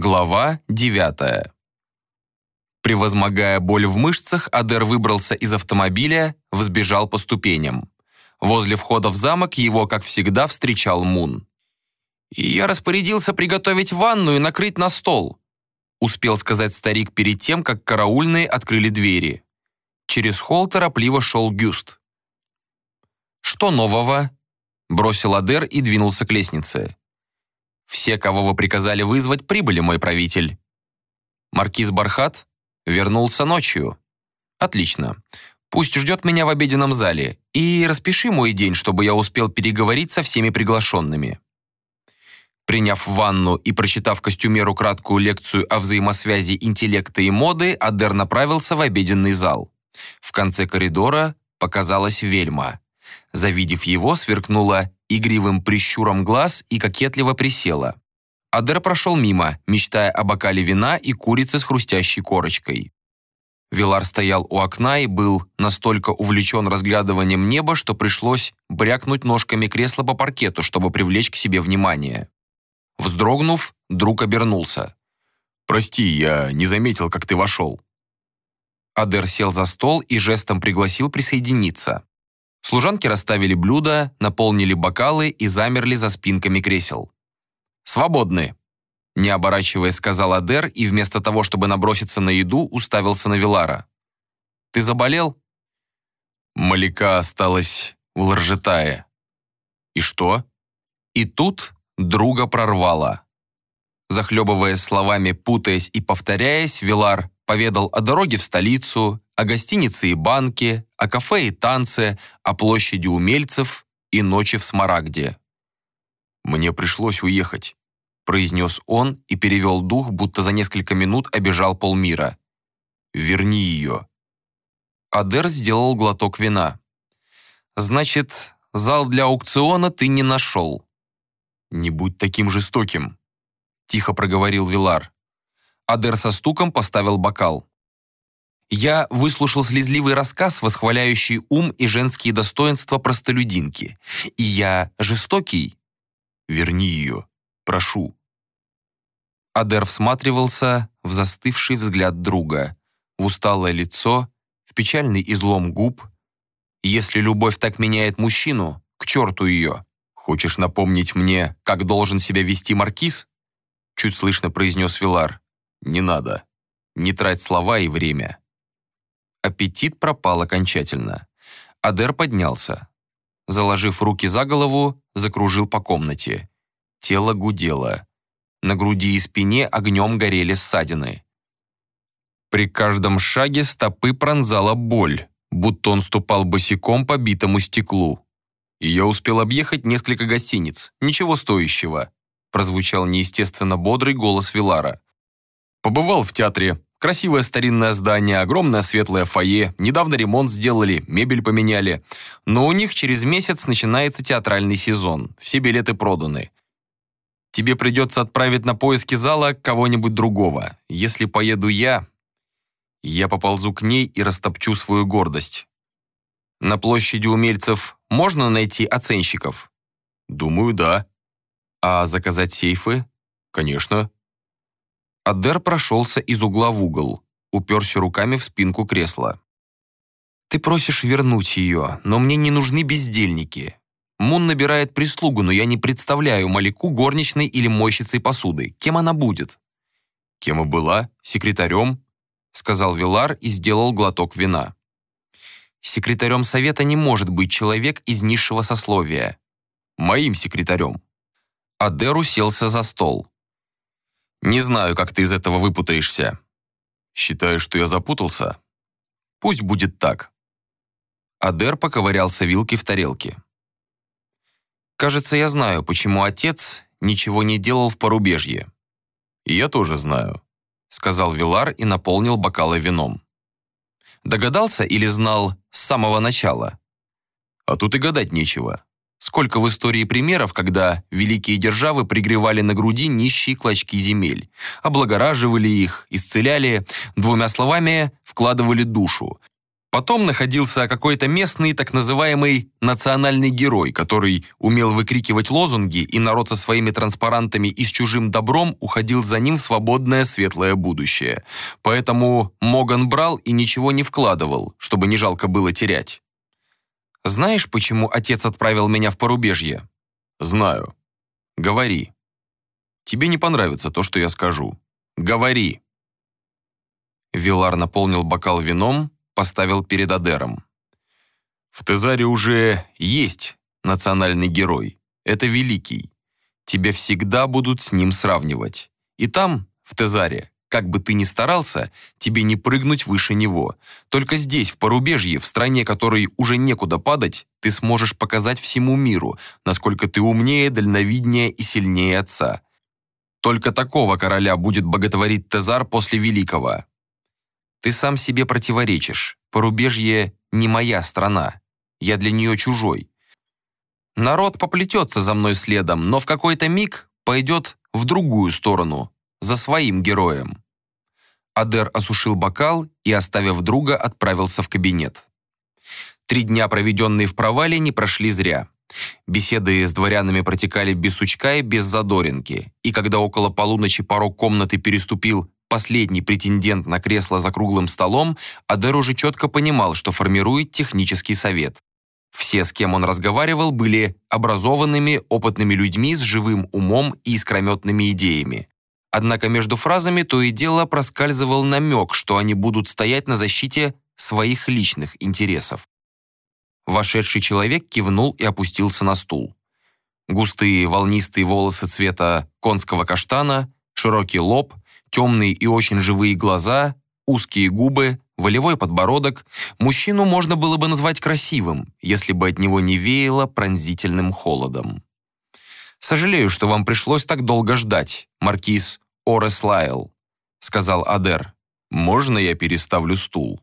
Глава 9. Превозмогая боль в мышцах, Адер выбрался из автомобиля, взбежал по ступеням. Возле входа в замок его, как всегда, встречал Мун. «И я распорядился приготовить ванну и накрыть на стол», успел сказать старик перед тем, как караульные открыли двери. Через холл торопливо шел Гюст. «Что нового?» бросил Адер и двинулся к лестнице. Все, кого вы приказали вызвать, прибыли, мой правитель. Маркиз Бархат вернулся ночью. Отлично. Пусть ждет меня в обеденном зале. И распиши мой день, чтобы я успел переговорить со всеми приглашенными. Приняв ванну и прочитав костюмеру краткую лекцию о взаимосвязи интеллекта и моды, Адер направился в обеденный зал. В конце коридора показалась вельма. Завидев его, сверкнула игривым прищуром глаз и кокетливо присела. Адер прошел мимо, мечтая о бокале вина и курице с хрустящей корочкой. Вилар стоял у окна и был настолько увлечен разглядыванием неба, что пришлось брякнуть ножками кресла по паркету, чтобы привлечь к себе внимание. Вздрогнув, друг обернулся. «Прости, я не заметил, как ты вошел». Адер сел за стол и жестом пригласил присоединиться. Служанки расставили блюда, наполнили бокалы и замерли за спинками кресел. «Свободны!» Не оборачиваясь, сказал Адер и вместо того, чтобы наброситься на еду, уставился на Вилара. «Ты заболел?» Маляка осталась в Ларжетае. «И что?» И тут друга прорвало. Захлебываясь словами, путаясь и повторяясь, Вилар поведал о дороге в столицу, о гостинице и банке, о кафе и танце, о площади умельцев и ночи в Смарагде. «Мне пришлось уехать», — произнес он и перевел дух, будто за несколько минут обежал полмира. «Верни ее». Адер сделал глоток вина. «Значит, зал для аукциона ты не нашел?» «Не будь таким жестоким», — тихо проговорил Вилар. Адер со стуком поставил бокал. Я выслушал слезливый рассказ, восхваляющий ум и женские достоинства простолюдинки. И я жестокий? Верни ее, прошу. Адер всматривался в застывший взгляд друга, в усталое лицо, в печальный излом губ. Если любовь так меняет мужчину, к черту ее. Хочешь напомнить мне, как должен себя вести маркиз? Чуть слышно произнес Вилар. Не надо. Не трать слова и время. Аппетит пропал окончательно. Адер поднялся. Заложив руки за голову, закружил по комнате. Тело гудело. На груди и спине огнем горели ссадины. При каждом шаге стопы пронзала боль, будто он ступал босиком по битому стеклу. Я успел объехать несколько гостиниц, ничего стоящего. Прозвучал неестественно бодрый голос Вилара. Побывал в театре, Красивое старинное здание, огромное светлое фойе, недавно ремонт сделали, мебель поменяли. Но у них через месяц начинается театральный сезон, все билеты проданы. Тебе придется отправить на поиски зала кого-нибудь другого. Если поеду я, я поползу к ней и растопчу свою гордость. На площади умельцев можно найти оценщиков? Думаю, да. А заказать сейфы? Конечно. Адер прошелся из угла в угол, уперся руками в спинку кресла. «Ты просишь вернуть ее, но мне не нужны бездельники. Мун набирает прислугу, но я не представляю Малику горничной или мойщицей посуды. Кем она будет?» «Кем и была? Секретарем?» сказал Вилар и сделал глоток вина. «Секретарем совета не может быть человек из низшего сословия. Моим секретарем». Адер уселся за стол. Не знаю, как ты из этого выпутаешься. Считаю, что я запутался? Пусть будет так. Адер поковырялся вилкой в тарелке. Кажется, я знаю, почему отец ничего не делал в порубежье. И я тоже знаю, сказал Вилар и наполнил бокалы вином. Догадался или знал с самого начала? А тут и гадать нечего. Сколько в истории примеров, когда великие державы пригревали на груди нищие клочки земель, облагораживали их, исцеляли, двумя словами, вкладывали душу. Потом находился какой-то местный так называемый национальный герой, который умел выкрикивать лозунги, и народ со своими транспарантами и с чужим добром уходил за ним в свободное светлое будущее. Поэтому Моган брал и ничего не вкладывал, чтобы не жалко было терять. «Знаешь, почему отец отправил меня в порубежье?» «Знаю. Говори. Тебе не понравится то, что я скажу. Говори!» Вилар наполнил бокал вином, поставил перед Адером. «В Тезаре уже есть национальный герой. Это Великий. Тебя всегда будут с ним сравнивать. И там, в Тезаре, как бы ты ни старался, тебе не прыгнуть выше него. Только здесь, в порубежье, в стране, которой уже некуда падать, ты сможешь показать всему миру, насколько ты умнее, дальновиднее и сильнее отца. Только такого короля будет боготворить Тезар после Великого. Ты сам себе противоречишь. Порубежье не моя страна. Я для нее чужой. Народ поплетется за мной следом, но в какой-то миг пойдет в другую сторону, за своим героем. Адер осушил бокал и, оставив друга, отправился в кабинет. Три дня, проведенные в провале, не прошли зря. Беседы с дворянами протекали без сучка и без задоринки, и когда около полуночи порог комнаты переступил последний претендент на кресло за круглым столом, Адер уже четко понимал, что формирует технический совет. Все, с кем он разговаривал, были образованными, опытными людьми с живым умом и искрометными идеями. Однако между фразами то и дело проскальзывал намек, что они будут стоять на защите своих личных интересов. Вошедший человек кивнул и опустился на стул. Густые волнистые волосы цвета конского каштана, широкий лоб, темные и очень живые глаза, узкие губы, волевой подбородок. Мужчину можно было бы назвать красивым, если бы от него не веяло пронзительным холодом. «Сожалею, что вам пришлось так долго ждать, маркиз Орес Лайл», сказал Адер. «Можно я переставлю стул?»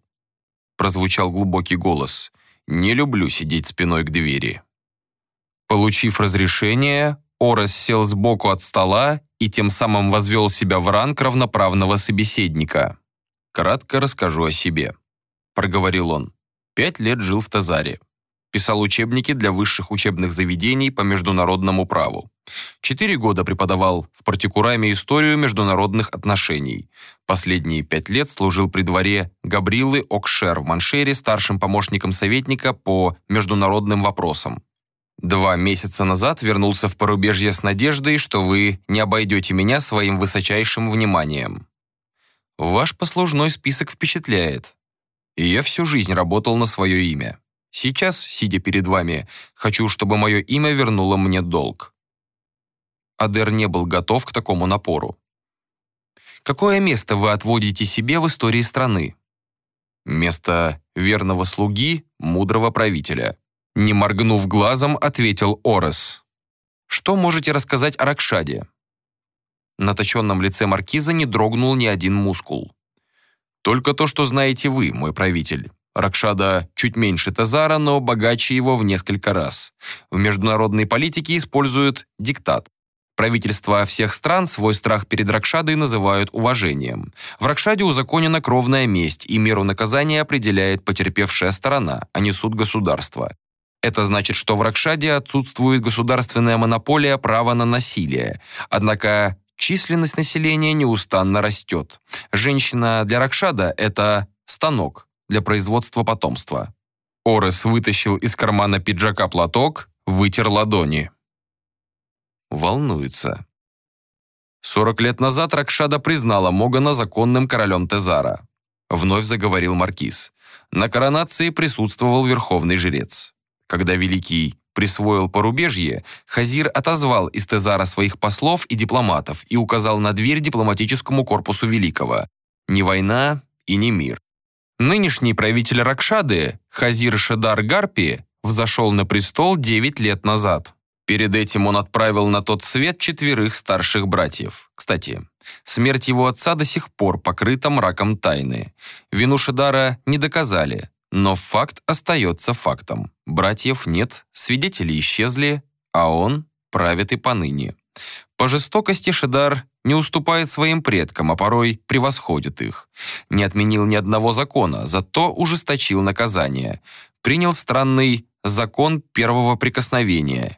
Прозвучал глубокий голос. «Не люблю сидеть спиной к двери». Получив разрешение, Орес сел сбоку от стола и тем самым возвел себя в ранг равноправного собеседника. «Кратко расскажу о себе», — проговорил он. «Пять лет жил в Тазаре. Писал учебники для высших учебных заведений по международному праву. Четыре года преподавал в партикураме историю международных отношений. Последние пять лет служил при дворе Габрилы Окшер в Маншере старшим помощником советника по международным вопросам. Два месяца назад вернулся в порубежье с надеждой, что вы не обойдете меня своим высочайшим вниманием. Ваш послужной список впечатляет. И я всю жизнь работал на свое имя. Сейчас, сидя перед вами, хочу, чтобы мое имя вернуло мне долг. Адер не был готов к такому напору. Какое место вы отводите себе в истории страны? Место верного слуги, мудрого правителя. Не моргнув глазом, ответил Орес. «Что можете рассказать о Ракшаде?» На точенном лице маркиза не дрогнул ни один мускул. «Только то, что знаете вы, мой правитель. Ракшада чуть меньше Тазара, но богаче его в несколько раз. В международной политике используют диктат. Правительства всех стран свой страх перед Ракшадой называют уважением. В Ракшаде узаконена кровная месть, и меру наказания определяет потерпевшая сторона, а не суд государства. Это значит, что в Ракшаде отсутствует государственная монополия права на насилие. Однако численность населения неустанно растет. Женщина для Ракшада – это станок для производства потомства. Орес вытащил из кармана пиджака платок, вытер ладони. Волнуется. 40 лет назад Ракшада признала Могана законным королем Тезара. Вновь заговорил маркиз. На коронации присутствовал верховный жрец. Когда Великий присвоил порубежье, Хазир отозвал из Тезара своих послов и дипломатов и указал на дверь дипломатическому корпусу Великого. Ни война и ни мир. Нынешний правитель Ракшады, Хазир Шедар Гарпи, взошел на престол 9 лет назад. Перед этим он отправил на тот свет четверых старших братьев. Кстати, смерть его отца до сих пор покрыта мраком тайны. Вину Шедара не доказали, но факт остается фактом. Братьев нет, свидетели исчезли, а он правит и поныне. По жестокости Шедар не уступает своим предкам, а порой превосходит их. Не отменил ни одного закона, зато ужесточил наказание. Принял странный закон первого прикосновения.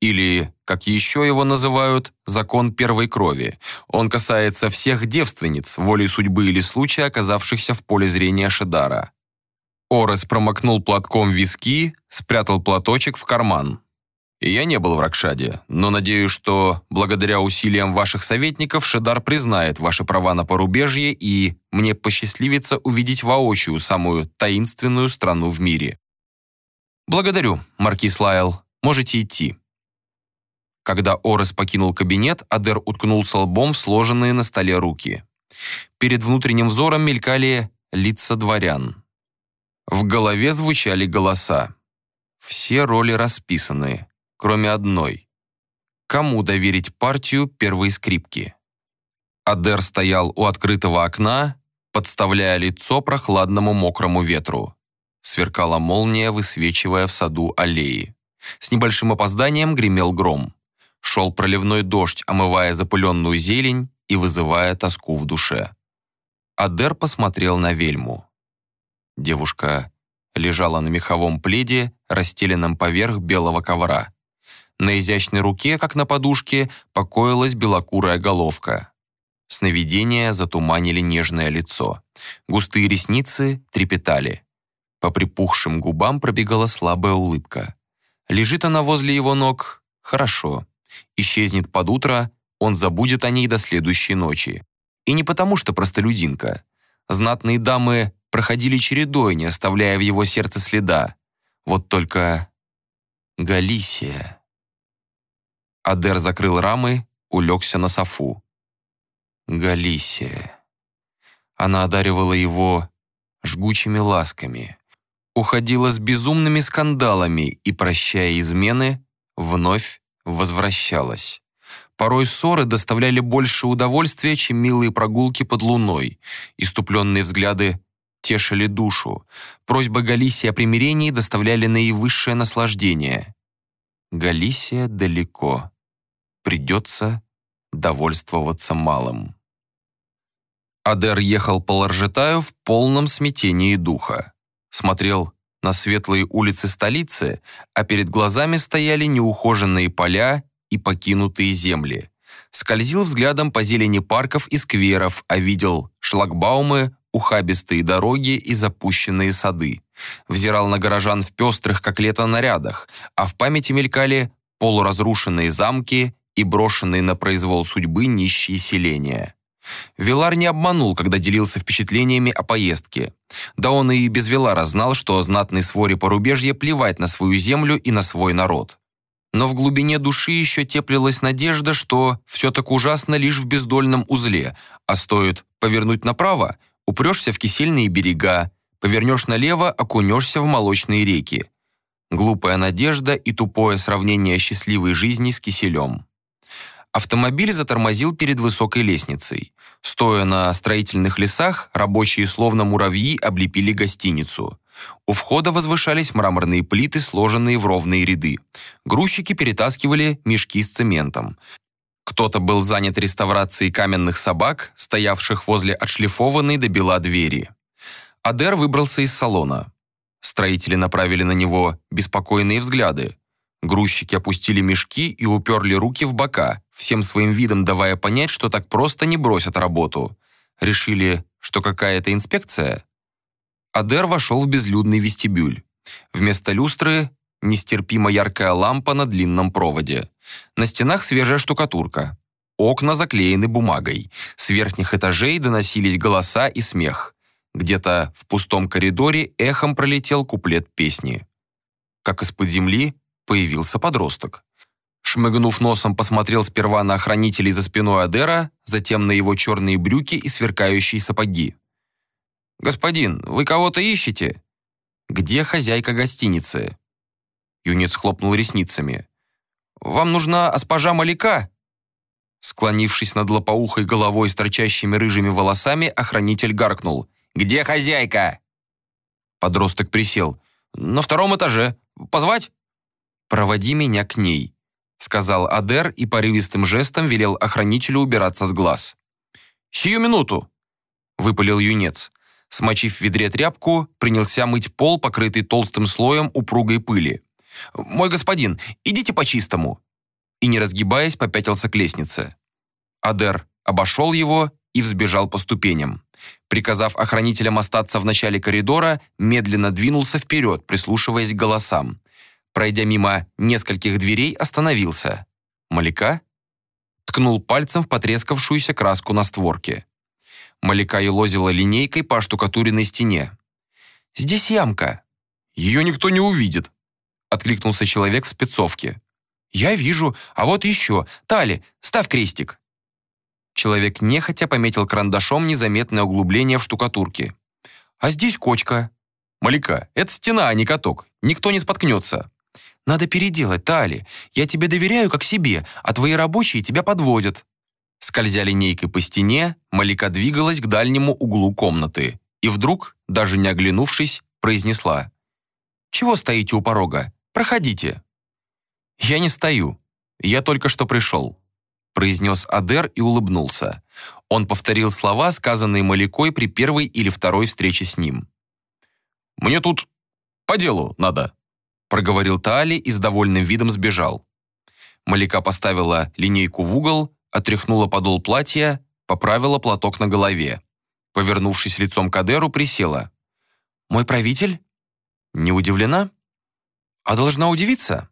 Или, как еще его называют, закон первой крови. Он касается всех девственниц, волей судьбы или случая, оказавшихся в поле зрения Шедара. Орес промокнул платком виски, спрятал платочек в карман. Я не был в Ракшаде, но надеюсь, что благодаря усилиям ваших советников Шедар признает ваши права на порубежье и мне посчастливится увидеть воочию самую таинственную страну в мире. Благодарю, маркиз Лайл. Можете идти. Когда Орес покинул кабинет, Адер уткнулся лбом в сложенные на столе руки. Перед внутренним взором мелькали лица дворян. В голове звучали голоса. Все роли расписаны кроме одной. Кому доверить партию первой скрипки? Адер стоял у открытого окна, подставляя лицо прохладному мокрому ветру. Сверкала молния, высвечивая в саду аллеи. С небольшим опозданием гремел гром. Шел проливной дождь, омывая запыленную зелень и вызывая тоску в душе. Адер посмотрел на вельму. Девушка лежала на меховом пледе, расстеленном поверх белого ковра. На изящной руке, как на подушке, покоилась белокурая головка. Сновидения затуманили нежное лицо. Густые ресницы трепетали. По припухшим губам пробегала слабая улыбка. Лежит она возле его ног. Хорошо. Исчезнет под утро, он забудет о ней до следующей ночи. И не потому, что простолюдинка. Знатные дамы проходили чередой, не оставляя в его сердце следа. Вот только Галисия. Адер закрыл рамы, улегся на софу. Галисия. Она одаривала его жгучими ласками, уходила с безумными скандалами и, прощая измены, вновь возвращалась. Порой ссоры доставляли больше удовольствия, чем милые прогулки под луной. Иступленные взгляды тешили душу. Просьбы Галисии о примирении доставляли наивысшее наслаждение. Галисия далеко. Придется довольствоваться малым. Адер ехал по Ларжетаю в полном смятении духа. Смотрел на светлые улицы столицы, а перед глазами стояли неухоженные поля и покинутые земли. Скользил взглядом по зелени парков и скверов, а видел шлагбаумы, ухабистые дороги и запущенные сады. Взирал на горожан в пестрых, как лето, нарядах, а в памяти мелькали полуразрушенные замки и брошенные на произвол судьбы нищие селения. Вилар не обманул, когда делился впечатлениями о поездке. Да он и без Вилара знал, что знатной своре порубежья плевать на свою землю и на свой народ. Но в глубине души еще теплилась надежда, что все так ужасно лишь в бездольном узле, а стоит повернуть направо, упрешься в кисельные берега, повернешь налево, окунешься в молочные реки. Глупая надежда и тупое сравнение счастливой жизни с киселем. Автомобиль затормозил перед высокой лестницей. Стоя на строительных лесах, рабочие словно муравьи облепили гостиницу. У входа возвышались мраморные плиты, сложенные в ровные ряды. Грузчики перетаскивали мешки с цементом. Кто-то был занят реставрацией каменных собак, стоявших возле отшлифованной до бела двери. Адер выбрался из салона. Строители направили на него беспокойные взгляды. Грузчики опустили мешки и уперли руки в бока, всем своим видом давая понять, что так просто не бросят работу. Решили, что какая-то инспекция? Адер вошел в безлюдный вестибюль. Вместо люстры нестерпимо яркая лампа на длинном проводе. На стенах свежая штукатурка. Окна заклеены бумагой. С верхних этажей доносились голоса и смех. Где-то в пустом коридоре эхом пролетел куплет песни. Как из-под земли появился подросток. Шмыгнув носом, посмотрел сперва на охранителей за спиной Адера, затем на его черные брюки и сверкающие сапоги. «Господин, вы кого-то ищете?» «Где хозяйка гостиницы?» Юнец хлопнул ресницами. «Вам нужна аспажа Маляка?» Склонившись над лопоухой головой с торчащими рыжими волосами, охранитель гаркнул. «Где хозяйка?» Подросток присел. «На втором этаже. Позвать?» «Проводи меня к ней». сказал Адер и порывистым жестом велел охранителю убираться с глаз. «Сию минуту!» — выпалил юнец. Смочив в ведре тряпку, принялся мыть пол, покрытый толстым слоем упругой пыли. «Мой господин, идите по-чистому!» И, не разгибаясь, попятился к лестнице. Адер обошел его и взбежал по ступеням. Приказав охранителям остаться в начале коридора, медленно двинулся вперед, прислушиваясь к голосам. Пройдя мимо нескольких дверей, остановился. «Маляка?» Ткнул пальцем в потрескавшуюся краску на створке. Маляка елозила линейкой по штукатуренной стене. «Здесь ямка». «Ее никто не увидит», — откликнулся человек в спецовке. «Я вижу, а вот еще. Тали, ставь крестик». Человек нехотя пометил карандашом незаметное углубление в штукатурке. «А здесь кочка». «Маляка, это стена, а не каток. Никто не споткнется». «Надо переделать, Тали. Я тебе доверяю как себе, а твои рабочие тебя подводят». Скользя линейкой по стене, Малика двигалась к дальнему углу комнаты и вдруг, даже не оглянувшись, произнесла. «Чего стоите у порога? Проходите». «Я не стою. Я только что пришел», произнес Адер и улыбнулся. Он повторил слова, сказанные Маликой при первой или второй встрече с ним. «Мне тут по делу надо», проговорил Таали и с довольным видом сбежал. Малика поставила линейку в угол, отряхнула подол платья, поправила платок на голове. Повернувшись лицом к Адеру, присела. «Мой правитель?» «Не удивлена?» «А должна удивиться?»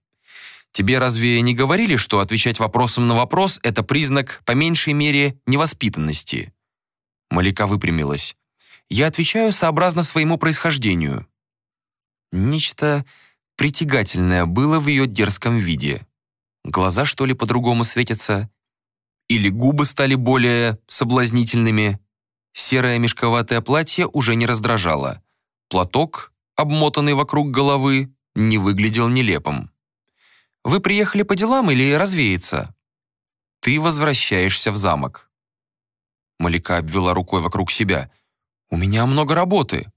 Тебе разве не говорили, что отвечать вопросом на вопрос – это признак, по меньшей мере, невоспитанности?» Малика выпрямилась. «Я отвечаю сообразно своему происхождению». Нечто притягательное было в ее дерзком виде. Глаза, что ли, по-другому светятся? Или губы стали более соблазнительными? Серое мешковатое платье уже не раздражало. Платок, обмотанный вокруг головы, не выглядел нелепым. Вы приехали по делам или развеяться?» «Ты возвращаешься в замок». Малика обвела рукой вокруг себя. «У меня много работы.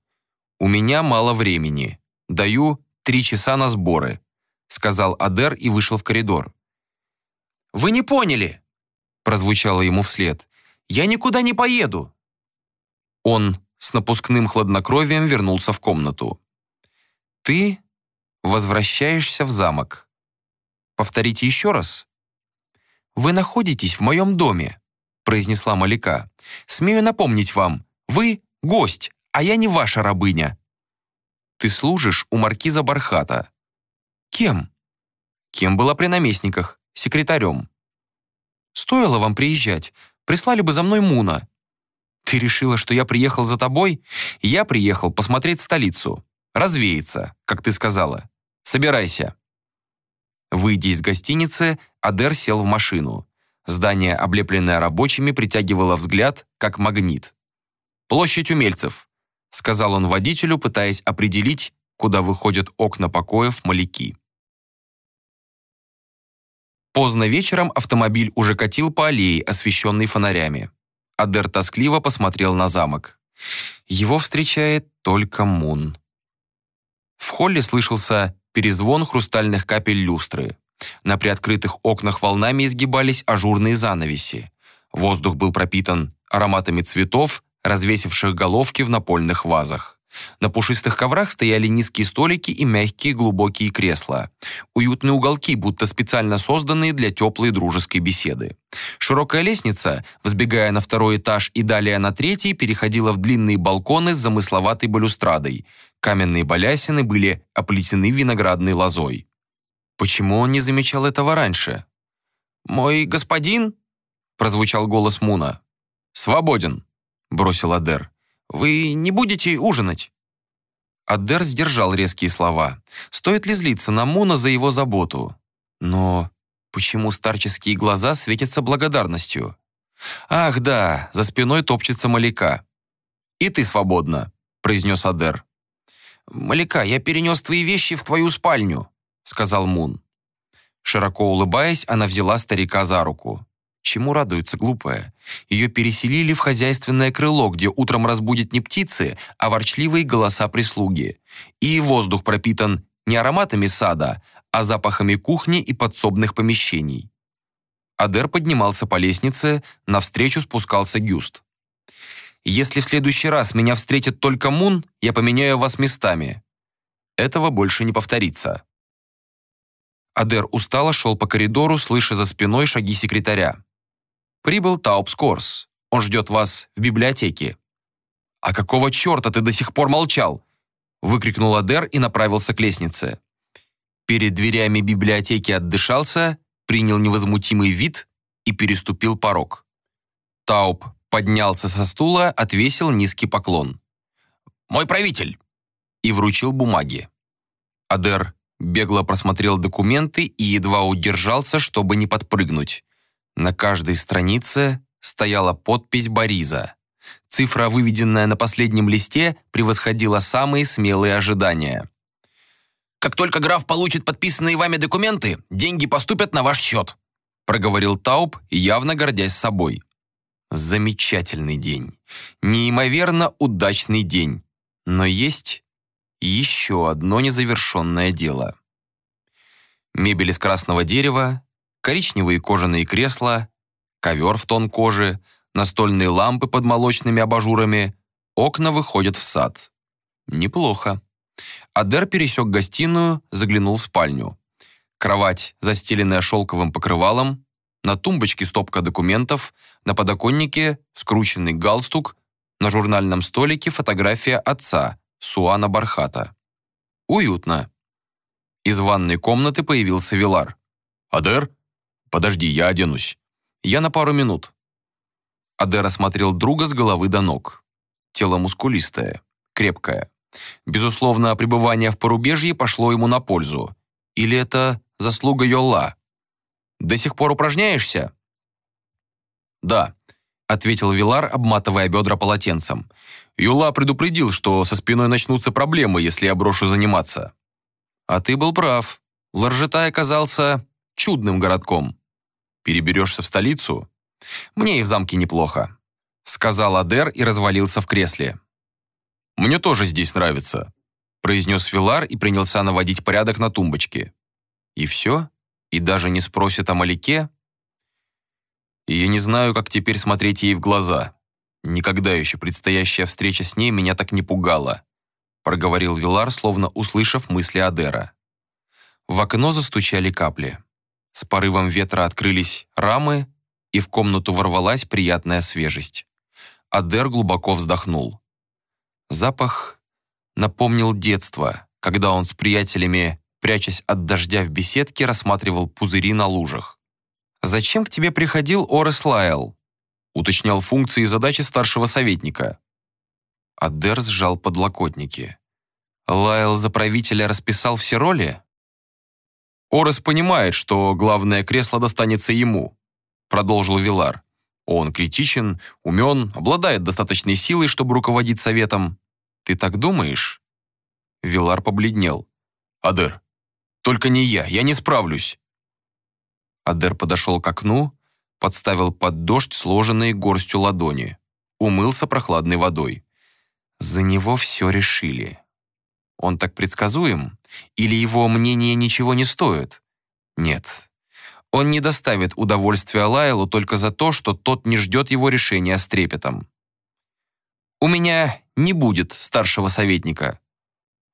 У меня мало времени. Даю три часа на сборы», сказал Адер и вышел в коридор. «Вы не поняли!» прозвучало ему вслед. «Я никуда не поеду!» Он с напускным хладнокровием вернулся в комнату. «Ты возвращаешься в замок», Повторите еще раз». «Вы находитесь в моем доме», — произнесла Малика. «Смею напомнить вам, вы — гость, а я не ваша рабыня». «Ты служишь у маркиза Бархата». «Кем?» «Кем была при наместниках? Секретарем». «Стоило вам приезжать. Прислали бы за мной Муна». «Ты решила, что я приехал за тобой? Я приехал посмотреть столицу. Развеяться, как ты сказала. Собирайся». Выйдя из гостиницы, Адер сел в машину. Здание, облепленное рабочими, притягивало взгляд, как магнит. «Площадь умельцев», — сказал он водителю, пытаясь определить, куда выходят окна покоев маляки. Поздно вечером автомобиль уже катил по аллее, освещенной фонарями. Адер тоскливо посмотрел на замок. Его встречает только Мун. В холле слышался перезвон хрустальных капель люстры. На приоткрытых окнах волнами изгибались ажурные занавеси. Воздух был пропитан ароматами цветов, развесивших головки в напольных вазах. На пушистых коврах стояли низкие столики и мягкие глубокие кресла. Уютные уголки, будто специально созданные для теплой дружеской беседы. Широкая лестница, взбегая на второй этаж и далее на третий, переходила в длинные балконы с замысловатой балюстрадой. Каменные балясины были оплетены виноградной лозой. Почему он не замечал этого раньше? «Мой господин?» – прозвучал голос Муна. «Свободен», – бросил Адер. «Вы не будете ужинать?» Адер сдержал резкие слова. Стоит ли злиться на Муна за его заботу? Но почему старческие глаза светятся благодарностью? «Ах, да, за спиной топчется Маляка». «И ты свободна», – произнес Адер. «Маляка, я перенес твои вещи в твою спальню», — сказал Мун. Широко улыбаясь, она взяла старика за руку. Чему радуется глупая? Ее переселили в хозяйственное крыло, где утром разбудят не птицы, а ворчливые голоса прислуги. И воздух пропитан не ароматами сада, а запахами кухни и подсобных помещений. Адер поднимался по лестнице, навстречу спускался Гюст. «Если в следующий раз меня встретит только Мун, я поменяю вас местами. Этого больше не повторится». Адер устало шел по коридору, слыша за спиной шаги секретаря. «Прибыл Таупскорс. Он ждет вас в библиотеке». «А какого черта ты до сих пор молчал?» выкрикнул Адер и направился к лестнице. Перед дверями библиотеки отдышался, принял невозмутимый вид и переступил порог. Тауп поднялся со стула, отвесил низкий поклон. «Мой правитель!» и вручил бумаги. Адер бегло просмотрел документы и едва удержался, чтобы не подпрыгнуть. На каждой странице стояла подпись Бориза. Цифра, выведенная на последнем листе, превосходила самые смелые ожидания. «Как только граф получит подписанные вами документы, деньги поступят на ваш счет», проговорил Тауб, явно гордясь собой. Замечательный день. Неимоверно удачный день. Но есть еще одно незавершенное дело. Мебель из красного дерева, коричневые кожаные кресла, ковер в тон кожи, настольные лампы под молочными абажурами, окна выходят в сад. Неплохо. Адер пересек гостиную, заглянул в спальню. Кровать, застеленная шелковым покрывалом, на тумбочке стопка документов, на подоконнике скрученный галстук, на журнальном столике фотография отца, Суана Бархата. Уютно. Из ванной комнаты появился Вилар. «Адер? Подожди, я оденусь. Я на пару минут». Адер осмотрел друга с головы до ног. Тело мускулистое, крепкое. Безусловно, пребывание в порубежье пошло ему на пользу. Или это заслуга Йолла? До сих пор упражняешься? Да, ответил Вилар, обматывая бедра полотенцем. Юла предупредил, что со спиной начнутся проблемы, если я брошу заниматься. А ты был прав. Ларжетай оказался чудным городком. Переберешься в столицу? Мне и в замке неплохо», — сказал Адер и развалился в кресле. «Мне тоже здесь нравится», — произнес Вилар и принялся наводить порядок на тумбочке. «И все? И даже не спросит о Маляке?» «И я не знаю, как теперь смотреть ей в глаза. Никогда еще предстоящая встреча с ней меня так не пугала», — проговорил Вилар, словно услышав мысли Адера. В окно застучали капли. С порывом ветра открылись рамы, и в комнату ворвалась приятная свежесть. Адер глубоко вздохнул. Запах напомнил детство, когда он с приятелями, прячась от дождя в беседке, рассматривал пузыри на лужах. «Зачем к тебе приходил Орес Лайл?» уточнял функции и задачи старшего советника. Адер сжал подлокотники. Лайл за правителя расписал все роли? Орес понимает, что главное кресло достанется ему продолжил Вилар. Он критичен, умен, обладает достаточной силой, чтобы руководить советом. Ты так думаешь? Вилар побледнел. Адер, только не я, я не справлюсь. Адер подошел к окну, подставил под дождь сложенные горстью ладони, умылся прохладной водой. За него все решили. Он так предсказуем? Или его мнение ничего не стоит? Нет, он не доставит удовольствия Лайлу только за то, что тот не ждет его решения с трепетом. «У меня не будет старшего советника».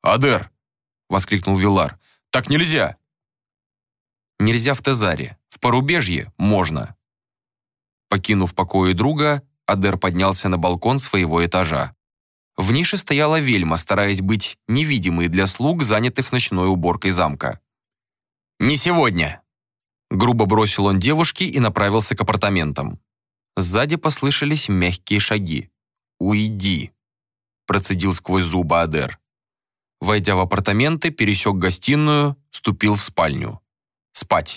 «Адер!» — воскликнул Вилар. «Так нельзя!» «Нельзя в Тезаре. В порубежье можно». Покинув покои друга, Адер поднялся на балкон своего этажа. В нише стояла вельма, стараясь быть невидимой для слуг, занятых ночной уборкой замка. «Не сегодня!» Грубо бросил он девушке и направился к апартаментам. Сзади послышались мягкие шаги. «Уйди!» процедил сквозь зубы Адер. Войдя в апартаменты, пересек гостиную, ступил в спальню. Спать.